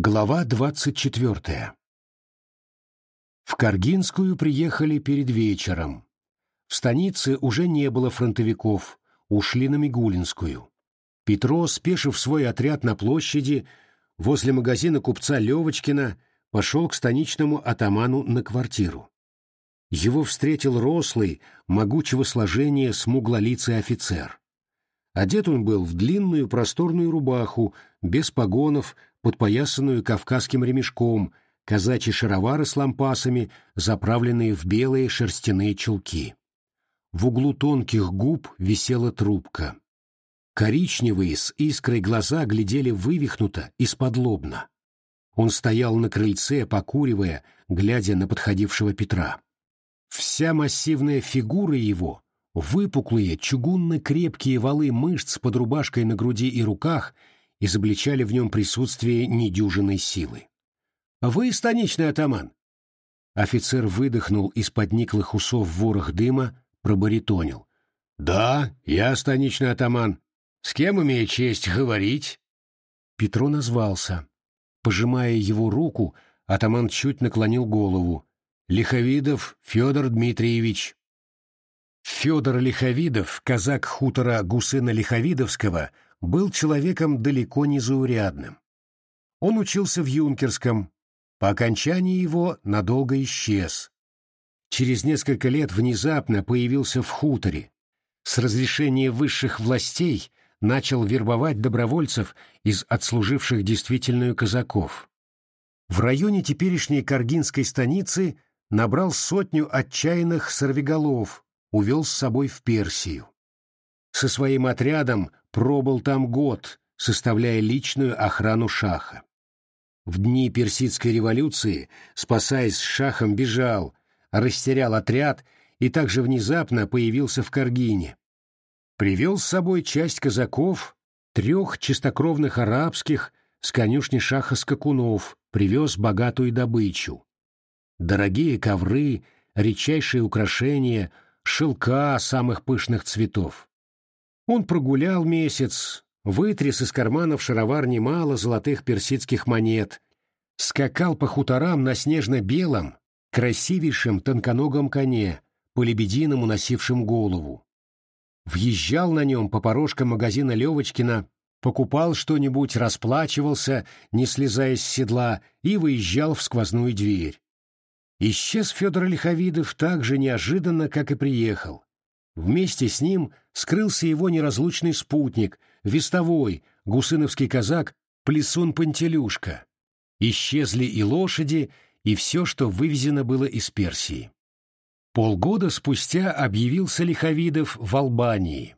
Глава двадцать четвертая В Каргинскую приехали перед вечером. В станице уже не было фронтовиков, ушли на Мигулинскую. Петро, спешив свой отряд на площади, возле магазина купца Левочкина, пошел к станичному атаману на квартиру. Его встретил рослый, могучего сложения смуглолицый офицер. Одет он был в длинную просторную рубаху, без погонов, подпоясанную кавказским ремешком, казачьи шаровары с лампасами, заправленные в белые шерстяные чулки. В углу тонких губ висела трубка. Коричневые с искрой глаза глядели вывихнуто из-под. Он стоял на крыльце, покуривая, глядя на подходившего Петра. Вся массивная фигура его, выпуклые, чугунно-крепкие валы мышц под рубашкой на груди и руках изобличали в нем присутствие недюжинной силы. «Вы станичный атаман?» Офицер выдохнул из-под никлых усов ворох дыма, пробаритонил. «Да, я станичный атаман. С кем имею честь говорить?» Петро назвался. Пожимая его руку, атаман чуть наклонил голову. Лиховидов Федор Дмитриевич. Федор Лиховидов, казак хутора Гусына Лиховидовского, был человеком далеко не заурядным. Он учился в юнкерском, по окончании его надолго исчез. Через несколько лет внезапно появился в хуторе. С разрешения высших властей начал вербовать добровольцев из отслуживших действительную казаков. В районе теперешней Каргинской станицы набрал сотню отчаянных сорвиголов, увел с собой в Персию. Со своим отрядом пробыл там год, составляя личную охрану шаха. В дни персидской революции, спасаясь с шахом, бежал, растерял отряд и также внезапно появился в Каргине. Привел с собой часть казаков, трех чистокровных арабских, с конюшни шаха скакунов, привез богатую добычу дорогие ковры, редчайшие украшения, шелка самых пышных цветов. Он прогулял месяц, вытряс из карманов шаровар немало золотых персидских монет, скакал по хуторам на снежно-белом, красивейшем тонконогом коне, по лебединому носившем голову. Въезжал на нем по порожкам магазина Левочкина, покупал что-нибудь, расплачивался, не слезая с седла, и выезжал в сквозную дверь. Исчез Федор Лиховидов так же неожиданно, как и приехал. Вместе с ним скрылся его неразлучный спутник, вестовой, гусыновский казак Плесун Пантелюшка. Исчезли и лошади, и все, что вывезено было из Персии. Полгода спустя объявился Лиховидов в Албании.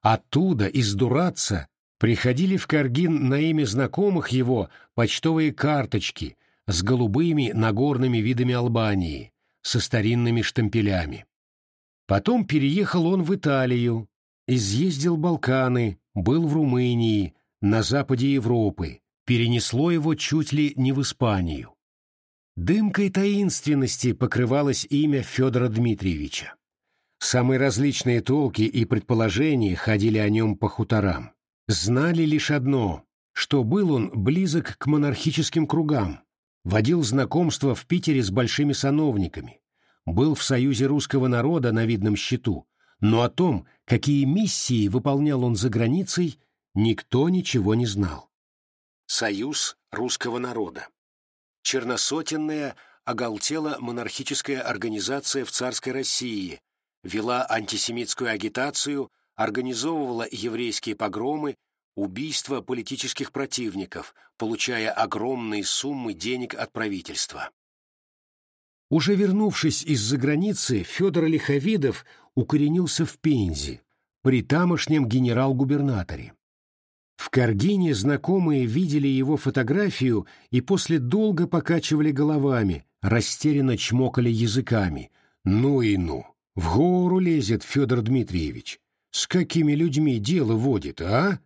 Оттуда, из Дураца, приходили в Каргин на имя знакомых его почтовые карточки, с голубыми нагорными видами Албании, со старинными штампелями. Потом переехал он в Италию, изъездил Балканы, был в Румынии, на западе Европы, перенесло его чуть ли не в Испанию. Дымкой таинственности покрывалось имя Федора Дмитриевича. Самые различные толки и предположения ходили о нем по хуторам. Знали лишь одно, что был он близок к монархическим кругам, водил знакомства в Питере с большими сановниками, был в Союзе русского народа на видном счету, но о том, какие миссии выполнял он за границей, никто ничего не знал. Союз русского народа. Черносотенная, оголтела монархическая организация в царской России, вела антисемитскую агитацию, организовывала еврейские погромы, убийство политических противников, получая огромные суммы денег от правительства. Уже вернувшись из-за границы, Федор Лиховидов укоренился в Пензе, при тамошнем генерал-губернаторе. В Каргине знакомые видели его фотографию и после долго покачивали головами, растерянно чмокали языками. Ну и ну, в гору лезет Федор Дмитриевич. С какими людьми дело водит, а?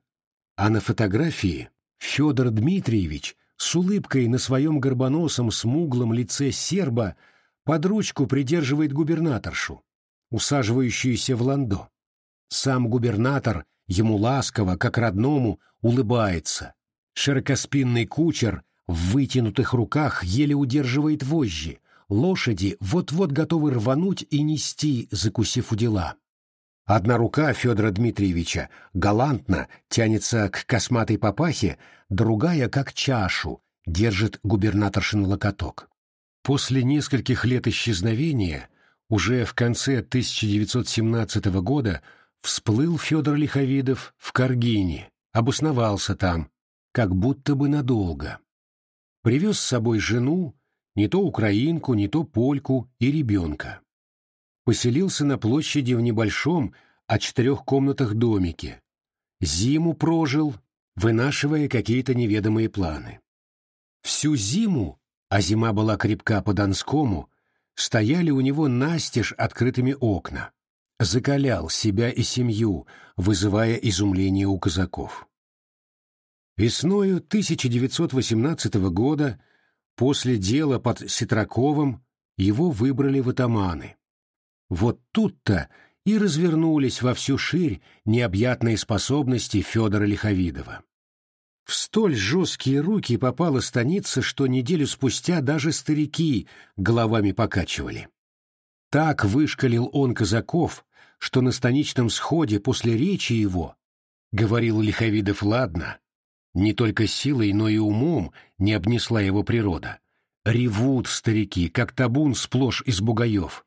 А на фотографии Федор Дмитриевич с улыбкой на своем горбоносом смуглом лице серба под ручку придерживает губернаторшу, усаживающуюся в ландо. Сам губернатор ему ласково, как родному, улыбается. Широкоспинный кучер в вытянутых руках еле удерживает вожжи, лошади вот-вот готовы рвануть и нести, закусив у дела. Одна рука Федора Дмитриевича галантно тянется к косматой папахе, другая, как чашу, держит губернаторшин локоток. После нескольких лет исчезновения, уже в конце 1917 года, всплыл Федор Лиховидов в Каргине, обосновался там, как будто бы надолго. Привез с собой жену, не то украинку, не то польку и ребенка поселился на площади в небольшом, о четырех комнатах домике. Зиму прожил, вынашивая какие-то неведомые планы. Всю зиму, а зима была крепка по Донскому, стояли у него настежь открытыми окна. Закалял себя и семью, вызывая изумление у казаков. Весною 1918 года, после дела под Ситраковым, его выбрали в атаманы. Вот тут-то и развернулись во всю ширь необъятные способности Федора Лиховидова. В столь жесткие руки попала станица, что неделю спустя даже старики головами покачивали. Так вышкалил он казаков, что на станичном сходе после речи его, говорил Лиховидов ладно, не только силой, но и умом не обнесла его природа. Ревут старики, как табун сплошь из бугаев.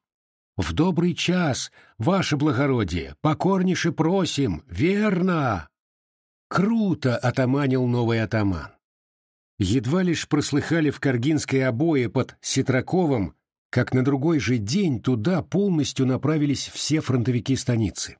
В добрый час, ваше благородие, покорнейше просим, верно!» Круто отоманил новый атаман. Едва лишь прослыхали в Каргинской обое под Ситраковым, как на другой же день туда полностью направились все фронтовики станицы.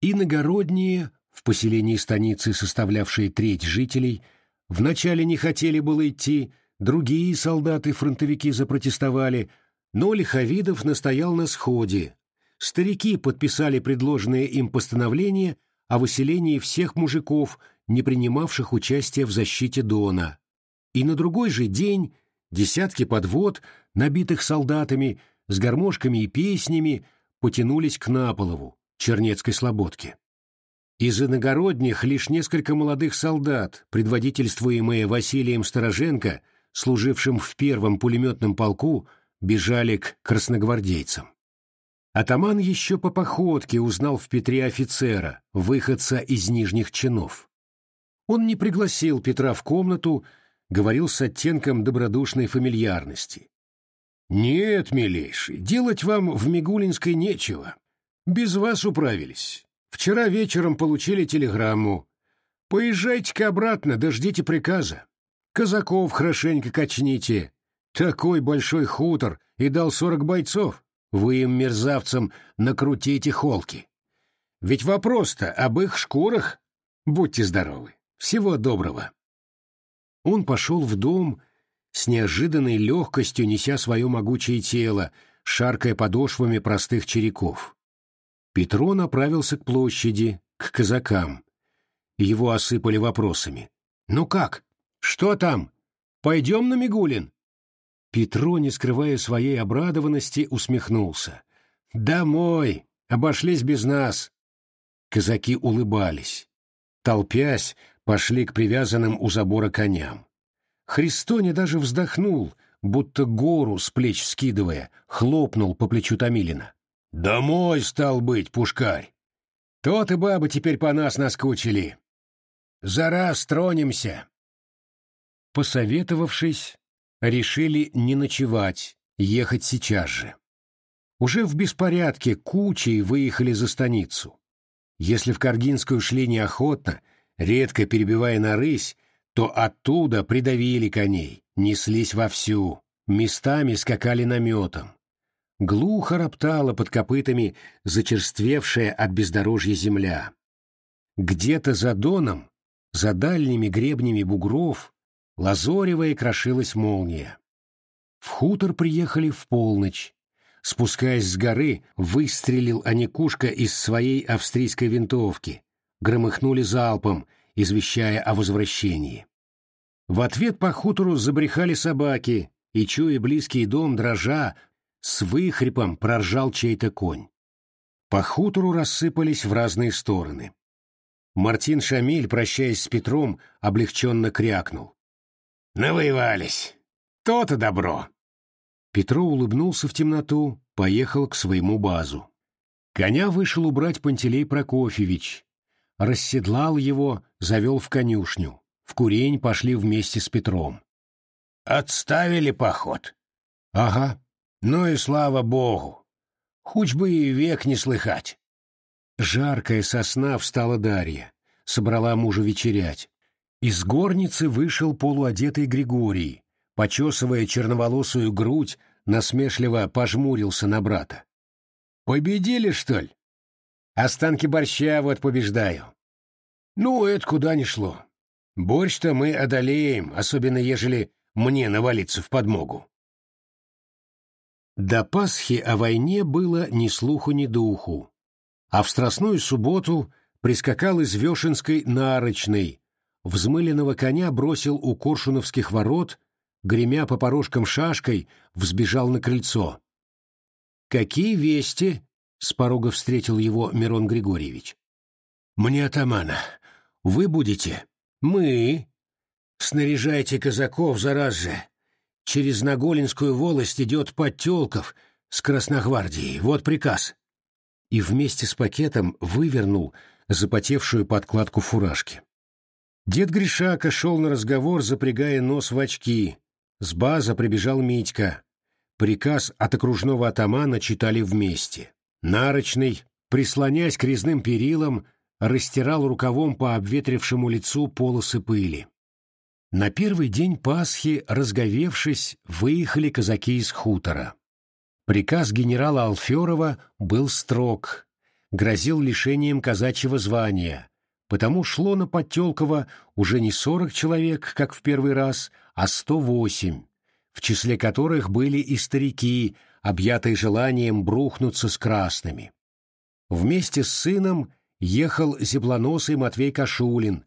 Иногородние, в поселении станицы, составлявшие треть жителей, вначале не хотели было идти, другие солдаты-фронтовики запротестовали — но Лиховидов настоял на сходе. Старики подписали предложенное им постановление о выселении всех мужиков, не принимавших участия в защите Дона. И на другой же день десятки подвод, набитых солдатами, с гармошками и песнями, потянулись к Наполову, Чернецкой слободке. Из иногородних лишь несколько молодых солдат, предводительствуемые Василием Стороженко, служившим в первом пулеметном полку, бежали к красногвардейцам. Атаман еще по походке узнал в Петре офицера, выходца из нижних чинов. Он не пригласил Петра в комнату, говорил с оттенком добродушной фамильярности. «Нет, милейший, делать вам в Мигулинской нечего. Без вас управились. Вчера вечером получили телеграмму. Поезжайте-ка обратно, дождите приказа. Казаков хорошенько качните, такой большой хутор и дал сорок бойцов. Вы им, мерзавцам, накрутите холки. Ведь вопрос-то об их шкурах. Будьте здоровы. Всего доброго. Он пошел в дом, с неожиданной легкостью неся свое могучее тело, шаркая подошвами простых череков. Петро направился к площади, к казакам. Его осыпали вопросами. «Ну как? Что там? Пойдем на Мигулин?» Петро, не скрывая своей обрадованности, усмехнулся. «Домой! Обошлись без нас!» Казаки улыбались. Толпясь, пошли к привязанным у забора коням. Христоне даже вздохнул, будто гору с плеч скидывая, хлопнул по плечу Томилина. «Домой, стал быть, пушкарь! Тот и бабы теперь по нас наскучили. За раз тронемся!» Посоветовавшись, решили не ночевать, ехать сейчас же. Уже в беспорядке кучей выехали за станицу. Если в Каргинскую шли неохотно, редко перебивая на рысь, то оттуда придавили коней, неслись вовсю, местами скакали наметом. Глухо роптала под копытами зачерствевшая от бездорожья земля. Где-то за доном, за дальними гребнями бугров, лазоревая крошилась молния. В хутор приехали в полночь. Спускаясь с горы, выстрелил Аникушка из своей австрийской винтовки. Громыхнули залпом, извещая о возвращении. В ответ по хутору забрехали собаки, и, чуя близкий дом, дрожа, с выхрипом проржал чей-то конь. По хутору рассыпались в разные стороны. Мартин Шамиль, прощаясь с Петром, облегченно крякнул. Навоевались. То-то добро. Петро улыбнулся в темноту, поехал к своему базу. Коня вышел убрать Пантелей Прокофьевич. Расседлал его, завел в конюшню. В курень пошли вместе с Петром. «Отставили поход?» «Ага. Ну и слава богу. Хоть бы и век не слыхать». Жаркая сосна встала Дарья. Собрала мужа вечерять. Из горницы вышел полуодетый Григорий. Почесывая черноволосую грудь, насмешливо пожмурился на брата. «Победили, что ли?» «Останки борща вот побеждаю». «Ну, это куда ни шло. Борщ-то мы одолеем, особенно ежели мне навалиться в подмогу». До Пасхи о войне было ни слуху, ни духу. А в Страстную субботу прискакал из Вешенской Нарочной, взмыленного коня бросил у Коршуновских ворот, гремя по порожкам шашкой, взбежал на крыльцо. «Какие вести?» — с порога встретил его Мирон Григорьевич. «Мне атамана. Вы будете?» «Мы?» «Снаряжайте казаков зараз же. Через Наголинскую волость идет Подтелков с Красногвардией. Вот приказ». И вместе с пакетом вывернул запотевшую подкладку фуражки. Дед Гришака шел на разговор, запрягая нос в очки. С база прибежал Митька. Приказ от окружного атамана читали вместе. Нарочный, прислонясь к резным перилам, растирал рукавом по обветрившему лицу полосы пыли. На первый день Пасхи, разговевшись, выехали казаки из хутора. Приказ генерала Алферова был строг, грозил лишением казачьего звания, потому шло на Подтелково уже не сорок человек, как в первый раз, а сто восемь, в числе которых были и старики, объятые желанием брухнуться с красными. Вместе с сыном ехал зеблоносый Матвей Кашулин.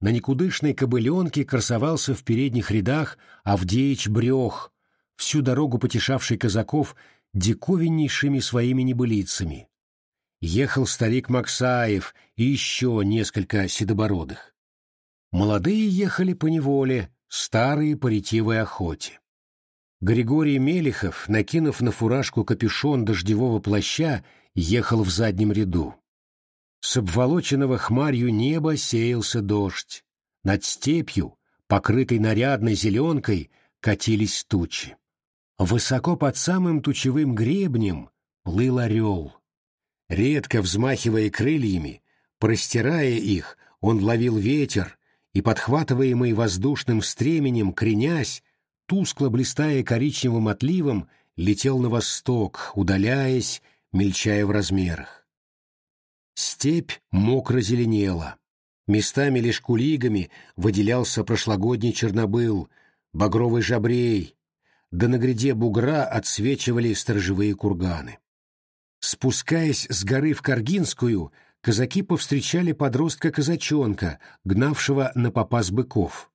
На никудышной кобыленке красовался в передних рядах Авдеич Брех, всю дорогу потешавший казаков диковиннейшими своими небылицами ехал старик Максаев и еще несколько седобородых. Молодые ехали по неволе, старые по ретивой охоте. Григорий Мелехов, накинув на фуражку капюшон дождевого плаща, ехал в заднем ряду. С обволоченного хмарью неба сеялся дождь. Над степью, покрытой нарядной зеленкой, катились тучи. Высоко под самым тучевым гребнем плыл орел. Редко взмахивая крыльями, простирая их, он ловил ветер и, подхватываемый воздушным стременем, кренясь, тускло блистая коричневым отливом, летел на восток, удаляясь, мельчая в размерах. Степь мокро зеленела. Местами лишь кулигами выделялся прошлогодний чернобыл, багровый жабрей, да на гряде бугра отсвечивали сторожевые курганы. Спускаясь с горы в Каргинскую, казаки повстречали подростка-казачонка, гнавшего на попас быков.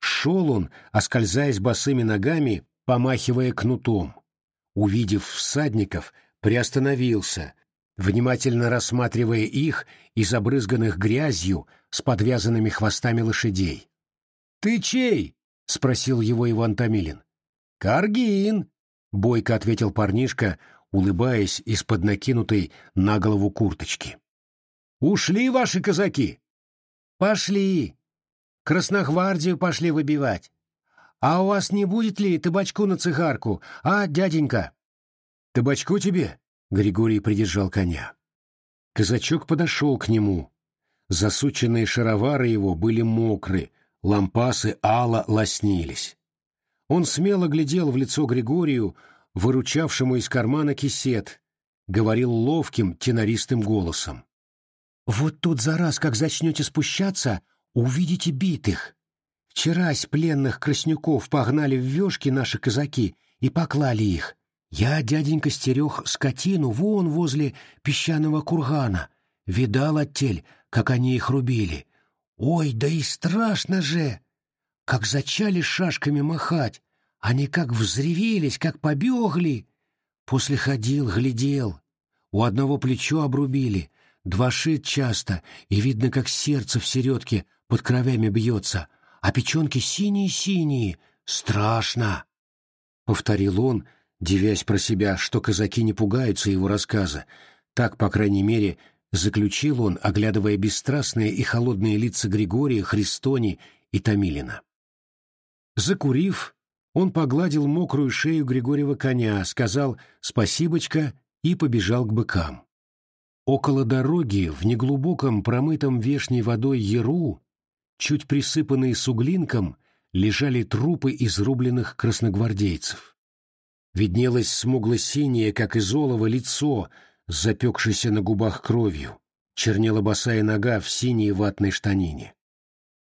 Шел он, оскользаясь босыми ногами, помахивая кнутом. Увидев всадников, приостановился, внимательно рассматривая их и забрызганных грязью с подвязанными хвостами лошадей. «Ты чей?» — спросил его Иван Томилин. «Каргин», — бойко ответил парнишка, улыбаясь из-под накинутой на голову курточки. «Ушли ваши казаки?» «Пошли. Красногвардию пошли выбивать. А у вас не будет ли табачку на цигарку, а, дяденька?» «Табачку тебе?» — Григорий придержал коня. Казачок подошел к нему. Засученные шаровары его были мокры, лампасы ала лоснились. Он смело глядел в лицо Григорию, выручавшему из кармана кисет, говорил ловким тенористым голосом. «Вот тут за раз, как зачнете спущаться, увидите битых. Вчерась пленных краснюков погнали в вешки наши казаки и поклали их. Я, дяденька, стерег скотину вон возле песчаного кургана. Видал оттель, как они их рубили. Ой, да и страшно же! Как зачали шашками махать, они как взревелись, как побегли. После ходил, глядел. У одного плечо обрубили, два шит часто, и видно, как сердце в середке под кровями бьется, а печенки синие-синие, страшно!» — повторил он, девясь про себя, что казаки не пугаются его рассказа. Так, по крайней мере, заключил он, оглядывая бесстрастные и холодные лица Григория, Христони и Томилина. Закурив, он погладил мокрую шею Григорьева коня, сказал «спасибочка» и побежал к быкам. Около дороги, в неглубоком промытом вешней водой яру, чуть присыпанные суглинком, лежали трупы изрубленных красногвардейцев. Виднелось смугло-синее, как из олова, лицо, запекшееся на губах кровью. Чернела босая нога в синей ватной штанине.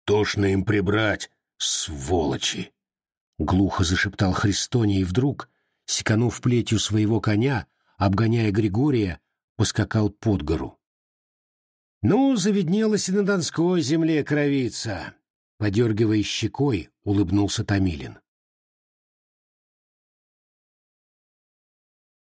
«Тошно им прибрать, сволочи!» Глухо зашептал Христоний и вдруг, секанув плетью своего коня, обгоняя Григория, поскакал под гору. «Ну, заведнелась и на Донской земле кровица!» Подергивая щекой, улыбнулся Томилин.